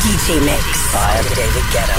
DJ Mix by David Guetta.